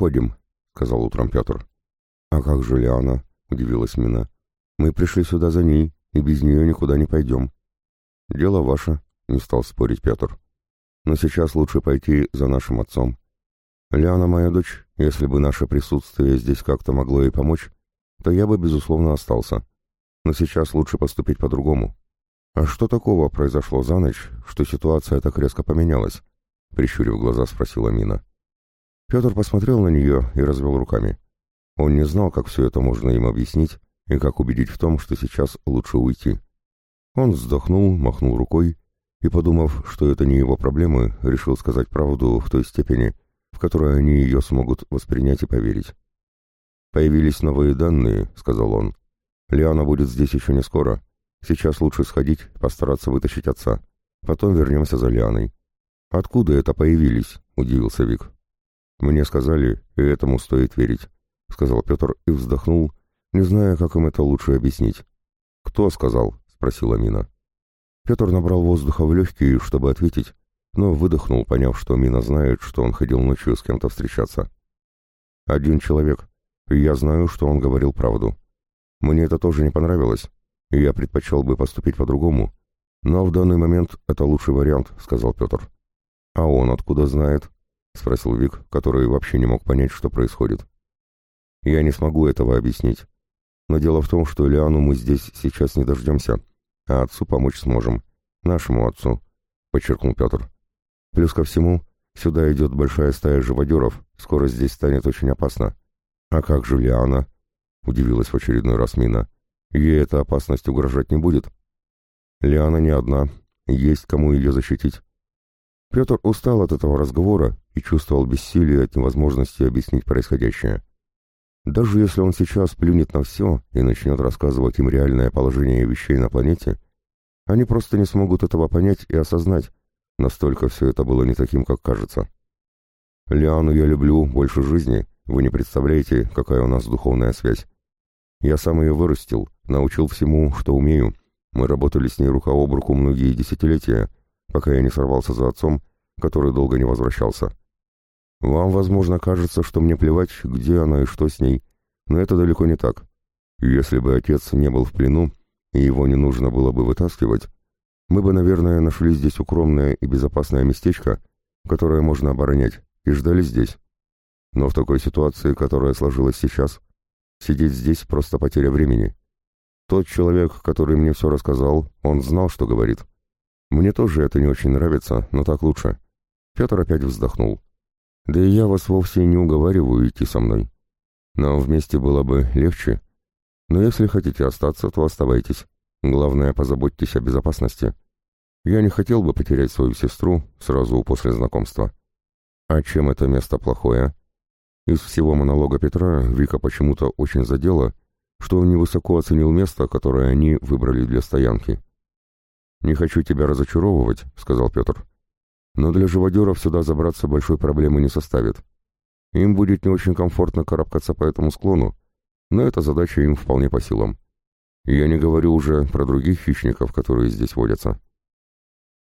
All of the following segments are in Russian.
«Уходим», — сказал утром Петр. «А как же Лиана?» — удивилась Мина. «Мы пришли сюда за ней, и без нее никуда не пойдем». «Дело ваше», — не стал спорить Петр. «Но сейчас лучше пойти за нашим отцом. Лиана моя дочь, если бы наше присутствие здесь как-то могло ей помочь, то я бы, безусловно, остался. Но сейчас лучше поступить по-другому. А что такого произошло за ночь, что ситуация так резко поменялась?» — прищурив глаза, спросила Мина. Петр посмотрел на нее и развел руками. Он не знал, как все это можно им объяснить и как убедить в том, что сейчас лучше уйти. Он вздохнул, махнул рукой и, подумав, что это не его проблемы, решил сказать правду в той степени, в которой они ее смогут воспринять и поверить. «Появились новые данные», — сказал он. «Лиана будет здесь еще не скоро. Сейчас лучше сходить, постараться вытащить отца. Потом вернемся за Лианой». «Откуда это появились?» — удивился Вик. «Мне сказали, и этому стоит верить», — сказал Петр и вздохнул, не зная, как им это лучше объяснить. «Кто сказал?» — спросила Мина. Петр набрал воздуха в легкие, чтобы ответить, но выдохнул, поняв, что Мина знает, что он ходил ночью с кем-то встречаться. «Один человек, я знаю, что он говорил правду. Мне это тоже не понравилось, и я предпочел бы поступить по-другому, но в данный момент это лучший вариант», — сказал Петр. «А он откуда знает?» — спросил Вик, который вообще не мог понять, что происходит. «Я не смогу этого объяснить. Но дело в том, что Лиану мы здесь сейчас не дождемся, а отцу помочь сможем. Нашему отцу», — подчеркнул Петр. «Плюс ко всему, сюда идет большая стая живодеров, скоро здесь станет очень опасно». «А как же Лиана?» — удивилась в очередной раз Мина. «Ей эта опасность угрожать не будет». «Лиана не одна, есть кому ее защитить». Петр устал от этого разговора и чувствовал бессилие от невозможности объяснить происходящее. Даже если он сейчас плюнет на все и начнет рассказывать им реальное положение вещей на планете, они просто не смогут этого понять и осознать, настолько все это было не таким, как кажется. Лиану я люблю больше жизни, вы не представляете, какая у нас духовная связь. Я сам ее вырастил, научил всему, что умею. Мы работали с ней рука об руку многие десятилетия, пока я не сорвался за отцом, который долго не возвращался. Вам, возможно, кажется, что мне плевать, где она и что с ней, но это далеко не так. Если бы отец не был в плену, и его не нужно было бы вытаскивать, мы бы, наверное, нашли здесь укромное и безопасное местечко, которое можно оборонять, и ждали здесь. Но в такой ситуации, которая сложилась сейчас, сидеть здесь просто потеря времени. Тот человек, который мне все рассказал, он знал, что говорит. Мне тоже это не очень нравится, но так лучше. Петр опять вздохнул. Да и я вас вовсе не уговариваю идти со мной. Нам вместе было бы легче. Но если хотите остаться, то оставайтесь. Главное, позаботьтесь о безопасности. Я не хотел бы потерять свою сестру сразу после знакомства. А чем это место плохое? Из всего монолога Петра Вика почему-то очень задела, что он невысоко оценил место, которое они выбрали для стоянки. «Не хочу тебя разочаровывать», — сказал Петр. «Но для живодеров сюда забраться большой проблемы не составит. Им будет не очень комфортно карабкаться по этому склону, но эта задача им вполне по силам. Я не говорю уже про других хищников, которые здесь водятся».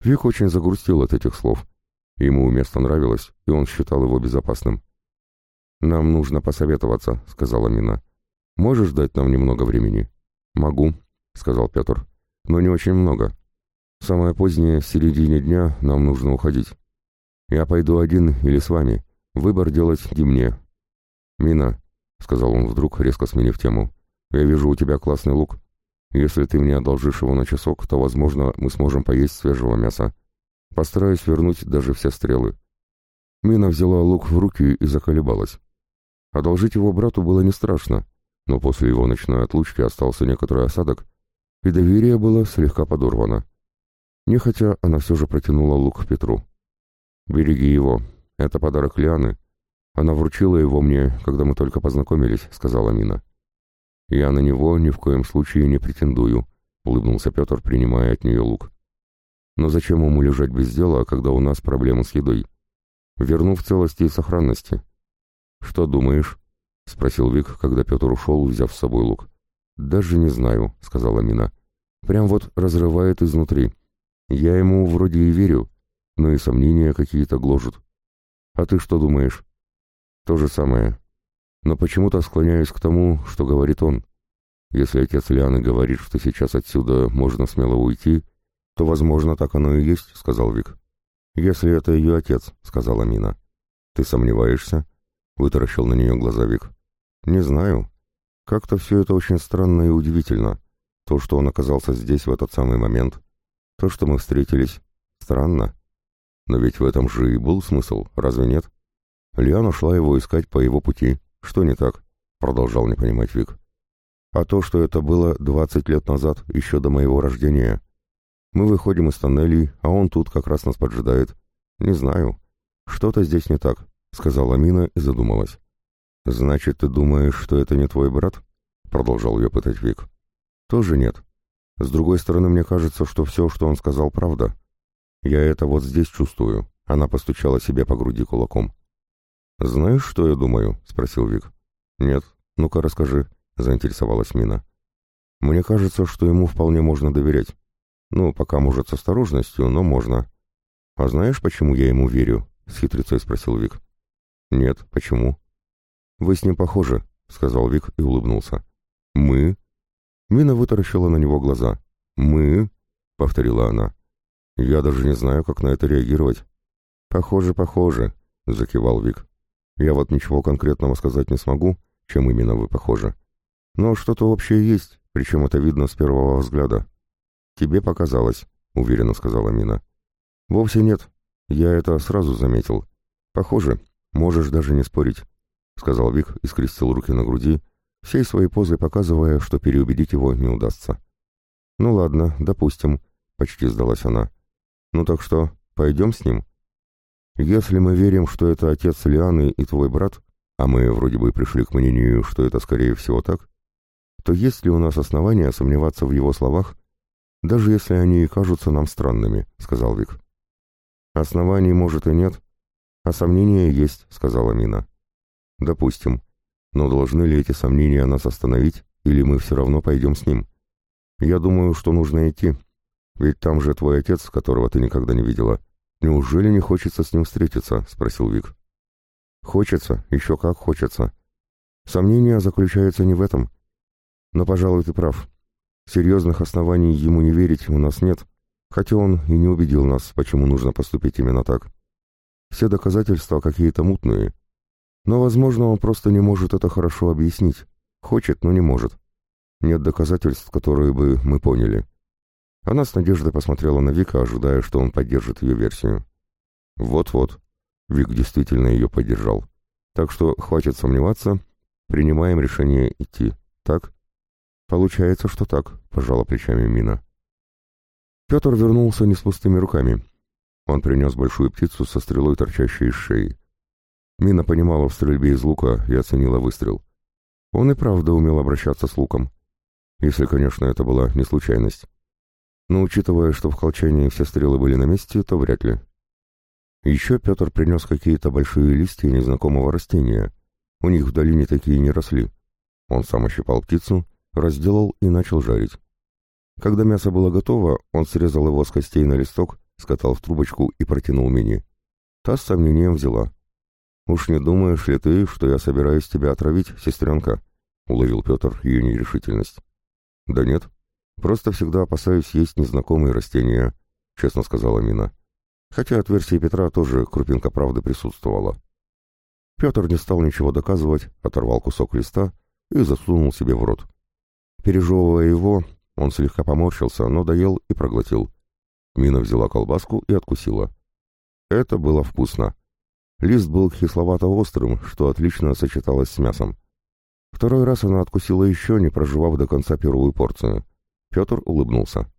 Вик очень загрустил от этих слов. Ему место нравилось, и он считал его безопасным. «Нам нужно посоветоваться», — сказала Мина. «Можешь дать нам немного времени?» «Могу», — сказал Петр. «Но не очень много. Самое позднее, в середине дня, нам нужно уходить. Я пойду один или с вами. Выбор делать не мне. Мина, — сказал он вдруг, резко сменив тему, — я вижу у тебя классный лук. Если ты мне одолжишь его на часок, то, возможно, мы сможем поесть свежего мяса. Постараюсь вернуть даже все стрелы. Мина взяла лук в руки и заколебалась. Одолжить его брату было не страшно, но после его ночной отлучки остался некоторый осадок, и доверие было слегка подорвано. Нехотя она все же протянула лук Петру. «Береги его. Это подарок Лианы. Она вручила его мне, когда мы только познакомились», — сказала Мина. «Я на него ни в коем случае не претендую», — улыбнулся Петр, принимая от нее лук. «Но зачем ему лежать без дела, когда у нас проблемы с едой? Верну в целости и сохранности». «Что думаешь?» — спросил Вик, когда Петр ушел, взяв с собой лук. «Даже не знаю», — сказала Мина. «Прям вот разрывает изнутри». Я ему вроде и верю, но и сомнения какие-то гложут. А ты что думаешь? То же самое. Но почему-то склоняюсь к тому, что говорит он. Если отец Лианы говорит, что сейчас отсюда можно смело уйти, то, возможно, так оно и есть, сказал Вик. Если это ее отец, сказала Мина. Ты сомневаешься? Вытаращил на нее глаза Вик. Не знаю. Как-то все это очень странно и удивительно. То, что он оказался здесь в этот самый момент. То, что мы встретились. Странно. Но ведь в этом же и был смысл, разве нет? Лиана шла его искать по его пути. Что не так? Продолжал не понимать Вик. А то, что это было двадцать лет назад, еще до моего рождения. Мы выходим из тоннелей, а он тут как раз нас поджидает. Не знаю. Что-то здесь не так, сказала Мина и задумалась. Значит, ты думаешь, что это не твой брат? Продолжал ее пытать Вик. Тоже нет. С другой стороны, мне кажется, что все, что он сказал, правда. Я это вот здесь чувствую. Она постучала себе по груди кулаком. «Знаешь, что я думаю?» — спросил Вик. «Нет. Ну-ка расскажи», — заинтересовалась Мина. «Мне кажется, что ему вполне можно доверять. Ну, пока, может, с осторожностью, но можно». «А знаешь, почему я ему верю?» — с хитрецой спросил Вик. «Нет, почему?» «Вы с ним похожи», — сказал Вик и улыбнулся. «Мы?» Мина вытаращила на него глаза. «Мы?» — повторила она. «Я даже не знаю, как на это реагировать». «Похоже, похоже», — закивал Вик. «Я вот ничего конкретного сказать не смогу, чем именно вы похожи. Но что-то общее есть, причем это видно с первого взгляда». «Тебе показалось», — уверенно сказала Мина. «Вовсе нет. Я это сразу заметил. Похоже, можешь даже не спорить», — сказал Вик и скрестил руки на груди, всей своей позой показывая, что переубедить его не удастся. «Ну ладно, допустим», — почти сдалась она. «Ну так что, пойдем с ним?» «Если мы верим, что это отец Лианы и твой брат, а мы вроде бы пришли к мнению, что это скорее всего так, то есть ли у нас основания сомневаться в его словах, даже если они и кажутся нам странными», — сказал Вик. «Оснований, может, и нет, а сомнения есть», — сказала Мина. «Допустим. Но должны ли эти сомнения нас остановить, или мы все равно пойдем с ним? Я думаю, что нужно идти. Ведь там же твой отец, которого ты никогда не видела. Неужели не хочется с ним встретиться?» — спросил Вик. «Хочется, еще как хочется. Сомнения заключаются не в этом. Но, пожалуй, ты прав. Серьезных оснований ему не верить у нас нет, хотя он и не убедил нас, почему нужно поступить именно так. Все доказательства какие-то мутные, но, возможно, он просто не может это хорошо объяснить. Хочет, но не может. Нет доказательств, которые бы мы поняли. Она с надеждой посмотрела на Вика, ожидая, что он поддержит ее версию. Вот-вот. Вик действительно ее поддержал. Так что хватит сомневаться, принимаем решение идти. Так? Получается, что так, пожала плечами Мина. Петр вернулся не с пустыми руками. Он принес большую птицу со стрелой, торчащей из шеи. Мина понимала в стрельбе из лука и оценила выстрел. Он и правда умел обращаться с луком. Если, конечно, это была не случайность. Но учитывая, что в колчании все стрелы были на месте, то вряд ли. Еще Петр принес какие-то большие листья незнакомого растения. У них в долине такие не росли. Он сам ощипал птицу, разделал и начал жарить. Когда мясо было готово, он срезал его с костей на листок, скатал в трубочку и протянул Мине. Та с сомнением взяла. «Уж не думаешь ли ты, что я собираюсь тебя отравить, сестренка?» — уловил Петр ее нерешительность. «Да нет, просто всегда опасаюсь есть незнакомые растения», — честно сказала Мина. Хотя от версии Петра тоже крупинка правды присутствовала. Петр не стал ничего доказывать, оторвал кусок листа и засунул себе в рот. Пережевывая его, он слегка поморщился, но доел и проглотил. Мина взяла колбаску и откусила. Это было вкусно. Лист был кисловато-острым, что отлично сочеталось с мясом. Второй раз она откусила еще, не проживав до конца первую порцию. Петр улыбнулся.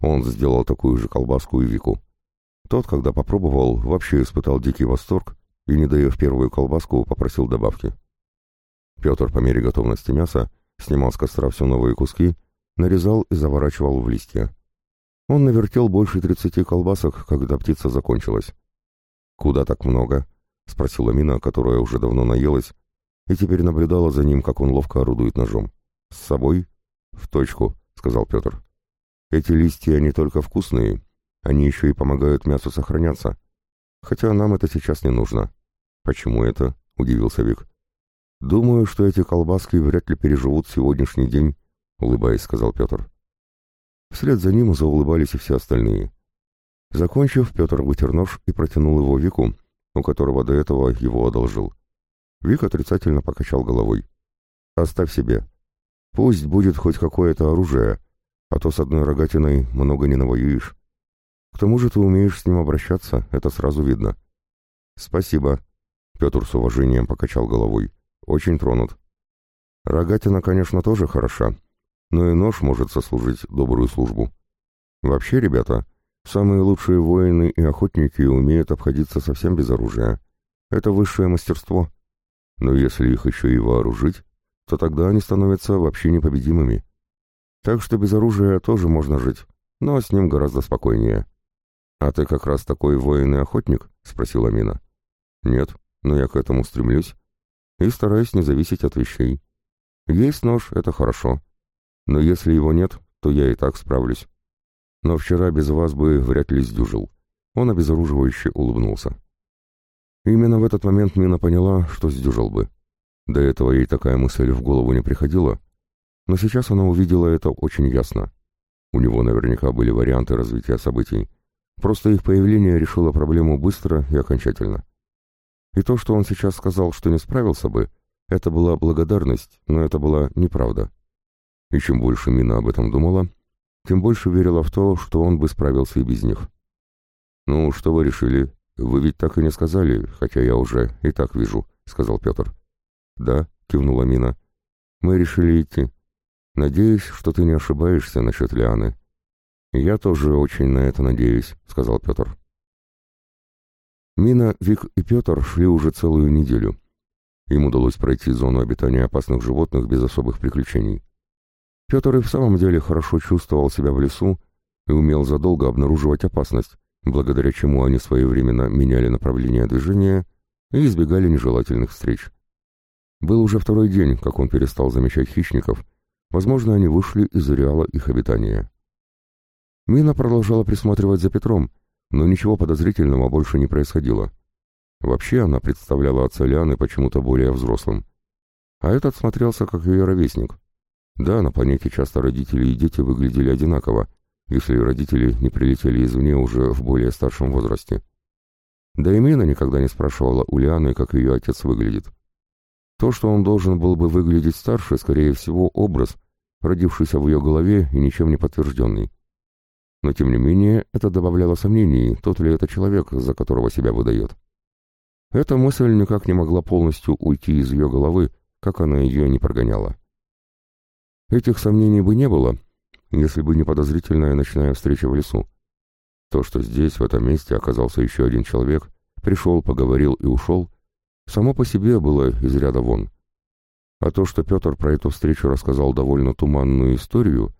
Он сделал такую же колбаску и Вику. Тот, когда попробовал, вообще испытал дикий восторг и, не доев первую колбаску, попросил добавки. Петр по мере готовности мяса снимал с костра все новые куски, нарезал и заворачивал в листья. Он навертел больше тридцати колбасок, когда птица закончилась. «Куда так много?» — спросила Мина, которая уже давно наелась, и теперь наблюдала за ним, как он ловко орудует ножом. «С собой?» «В точку», — сказал Петр. «Эти листья не только вкусные, они еще и помогают мясу сохраняться. Хотя нам это сейчас не нужно». «Почему это?» — удивился Вик. «Думаю, что эти колбаски вряд ли переживут сегодняшний день», — улыбаясь, сказал Петр. Вслед за ним заулыбались и все остальные. Закончив, Петр вытер нож и протянул его Вику, у которого до этого его одолжил. Вик отрицательно покачал головой. «Оставь себе. Пусть будет хоть какое-то оружие, а то с одной рогатиной много не навоюешь. К тому же ты умеешь с ним обращаться, это сразу видно». «Спасибо», — Петр с уважением покачал головой. «Очень тронут». «Рогатина, конечно, тоже хороша, но и нож может сослужить добрую службу. Вообще, ребята, самые лучшие воины и охотники умеют обходиться совсем без оружия. Это высшее мастерство. Но если их еще и вооружить, то тогда они становятся вообще непобедимыми. Так что без оружия тоже можно жить, но с ним гораздо спокойнее. «А ты как раз такой воин и охотник?» — спросила Мина. «Нет, но я к этому стремлюсь и стараюсь не зависеть от вещей. Есть нож — это хорошо, но если его нет, то я и так справлюсь. Но вчера без вас бы вряд ли сдюжил». Он обезоруживающе улыбнулся. Именно в этот момент Мина поняла, что сдюжил бы. До этого ей такая мысль в голову не приходила, но сейчас она увидела это очень ясно. У него наверняка были варианты развития событий, просто их появление решило проблему быстро и окончательно. И то, что он сейчас сказал, что не справился бы, это была благодарность, но это была неправда. И чем больше Мина об этом думала, тем больше верила в то, что он бы справился и без них. «Ну, что вы решили? Вы ведь так и не сказали, хотя я уже и так вижу», — сказал Петр. «Да», — кивнула Мина. «Мы решили идти. Надеюсь, что ты не ошибаешься насчет Лианы». «Я тоже очень на это надеюсь», — сказал Петр. Мина, Вик и Петр шли уже целую неделю. Им удалось пройти зону обитания опасных животных без особых приключений. Петр и в самом деле хорошо чувствовал себя в лесу и умел задолго обнаруживать опасность, благодаря чему они своевременно меняли направление движения и избегали нежелательных встреч. Был уже второй день, как он перестал замечать хищников. Возможно, они вышли из ареала их обитания. Мина продолжала присматривать за Петром, но ничего подозрительного больше не происходило. Вообще она представляла отца Лианы почему-то более взрослым. А этот смотрелся как ее ровесник. Да, на планете часто родители и дети выглядели одинаково, если родители не прилетели извне уже в более старшем возрасте. Да и Мина никогда не спрашивала у Лианы, как ее отец выглядит. То, что он должен был бы выглядеть старше, скорее всего, образ, родившийся в ее голове и ничем не подтвержденный. Но, тем не менее, это добавляло сомнений, тот ли это человек, за которого себя выдает. Эта мысль никак не могла полностью уйти из ее головы, как она ее не прогоняла. Этих сомнений бы не было, если бы не подозрительная ночная встреча в лесу. То, что здесь, в этом месте, оказался еще один человек, пришел, поговорил и ушел, само по себе было из ряда вон. А то, что Петр про эту встречу рассказал довольно туманную историю,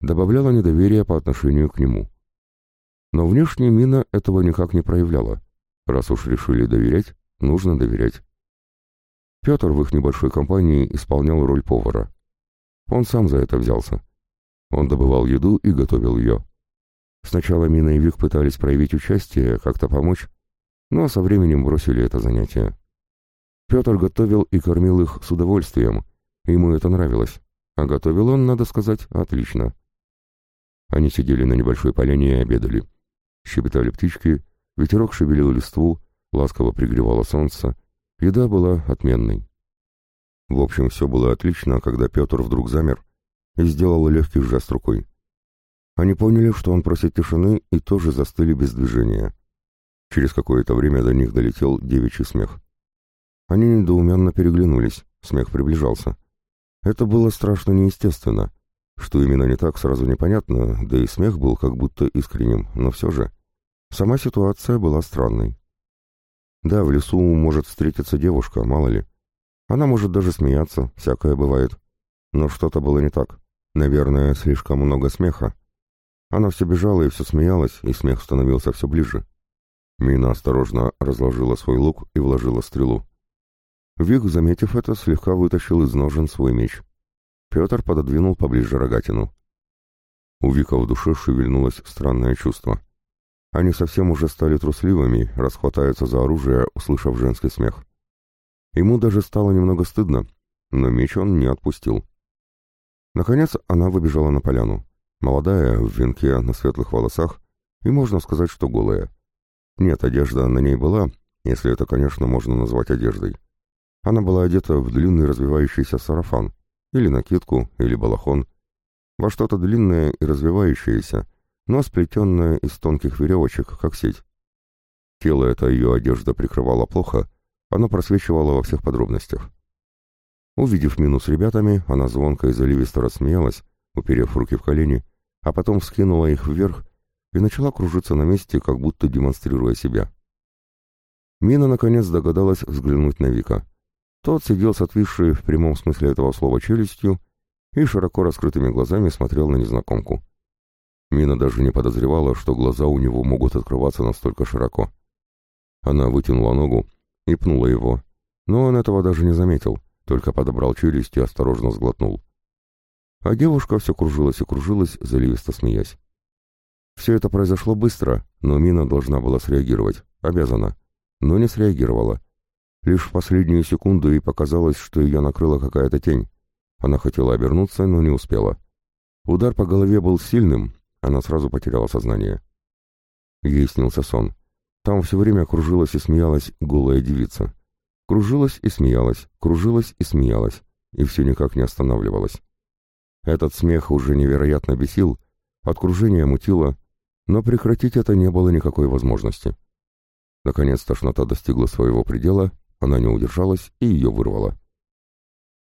добавляло недоверие по отношению к нему. Но внешне Мина этого никак не проявляла. Раз уж решили доверять, нужно доверять. Петр в их небольшой компании исполнял роль повара. Он сам за это взялся. Он добывал еду и готовил ее. Сначала Мина и Вик пытались проявить участие, как-то помочь, но со временем бросили это занятие. Петр готовил и кормил их с удовольствием, ему это нравилось, а готовил он, надо сказать, отлично. Они сидели на небольшой поляне и обедали. Щебетали птички, ветерок шевелил листву, ласково пригревало солнце, еда была отменной. В общем, все было отлично, когда Петр вдруг замер и сделал легкий жест рукой. Они поняли, что он просит тишины, и тоже застыли без движения. Через какое-то время до них долетел девичий смех. Они недоуменно переглянулись, смех приближался. Это было страшно неестественно. Что именно не так, сразу непонятно, да и смех был как будто искренним, но все же. Сама ситуация была странной. Да, в лесу может встретиться девушка, мало ли. Она может даже смеяться, всякое бывает. Но что-то было не так. Наверное, слишком много смеха. Она все бежала и все смеялась, и смех становился все ближе. Мина осторожно разложила свой лук и вложила стрелу. Вик, заметив это, слегка вытащил из ножен свой меч. Петр пододвинул поближе рогатину. У Вика в душе шевельнулось странное чувство. Они совсем уже стали трусливыми, расхватаются за оружие, услышав женский смех. Ему даже стало немного стыдно, но меч он не отпустил. Наконец она выбежала на поляну. Молодая, в венке, на светлых волосах, и можно сказать, что голая. Нет, одежда на ней была, если это, конечно, можно назвать одеждой. Она была одета в длинный развивающийся сарафан, или накидку, или балахон, во что-то длинное и развивающееся, но сплетенное из тонких веревочек, как сеть. Тело это ее одежда прикрывала плохо, оно просвечивало во всех подробностях. Увидев Мину с ребятами, она звонко и заливисто рассмеялась, уперев руки в колени, а потом вскинула их вверх и начала кружиться на месте, как будто демонстрируя себя. Мина наконец догадалась взглянуть на Вика. Тот сидел с отвисшей в прямом смысле этого слова челюстью и широко раскрытыми глазами смотрел на незнакомку. Мина даже не подозревала, что глаза у него могут открываться настолько широко. Она вытянула ногу и пнула его, но он этого даже не заметил, только подобрал челюсть и осторожно сглотнул. А девушка все кружилась и кружилась, заливисто смеясь. Все это произошло быстро, но Мина должна была среагировать, обязана, но не среагировала. Лишь в последнюю секунду ей показалось, что ее накрыла какая-то тень. Она хотела обернуться, но не успела. Удар по голове был сильным, она сразу потеряла сознание. Ей снился сон. Там все время кружилась и смеялась голая девица. Кружилась и смеялась, кружилась и смеялась, и все никак не останавливалась. Этот смех уже невероятно бесил, от кружения мутило, но прекратить это не было никакой возможности. Наконец тошнота достигла своего предела, она не удержалась и ее вырвала.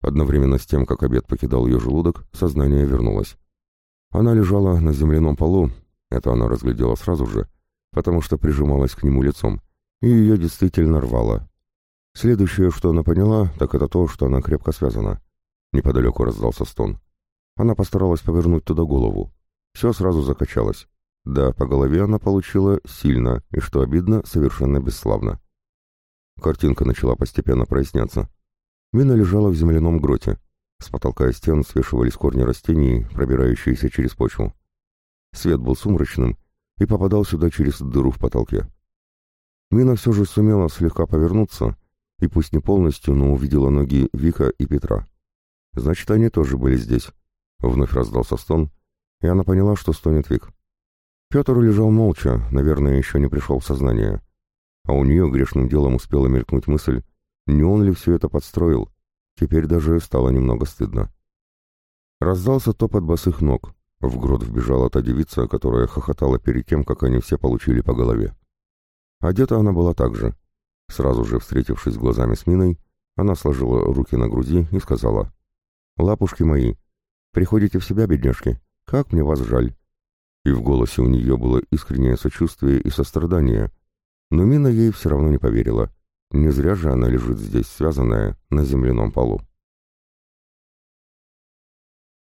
Одновременно с тем, как обед покидал ее желудок, сознание вернулось. Она лежала на земляном полу, это она разглядела сразу же, потому что прижималась к нему лицом, и ее действительно рвало. Следующее, что она поняла, так это то, что она крепко связана. Неподалеку раздался стон. Она постаралась повернуть туда голову. Все сразу закачалось. Да, по голове она получила сильно, и, что обидно, совершенно бесславно. Картинка начала постепенно проясняться. Мина лежала в земляном гроте. С потолка и стен свешивались корни растений, пробирающиеся через почву. Свет был сумрачным и попадал сюда через дыру в потолке. Мина все же сумела слегка повернуться, и пусть не полностью, но увидела ноги Вика и Петра. Значит, они тоже были здесь. Вновь раздался стон, и она поняла, что стонет Вик. Петр лежал молча, наверное, еще не пришел в сознание. А у нее грешным делом успела мелькнуть мысль, не он ли все это подстроил, Теперь даже стало немного стыдно. Раздался топот босых ног. В грот вбежала та девица, которая хохотала перед тем, как они все получили по голове. Одета она была так же. Сразу же, встретившись глазами с Миной, она сложила руки на груди и сказала, «Лапушки мои, приходите в себя, бедняжки, как мне вас жаль». И в голосе у нее было искреннее сочувствие и сострадание, но Мина ей все равно не поверила. Не зря же она лежит здесь, связанная, на земляном полу.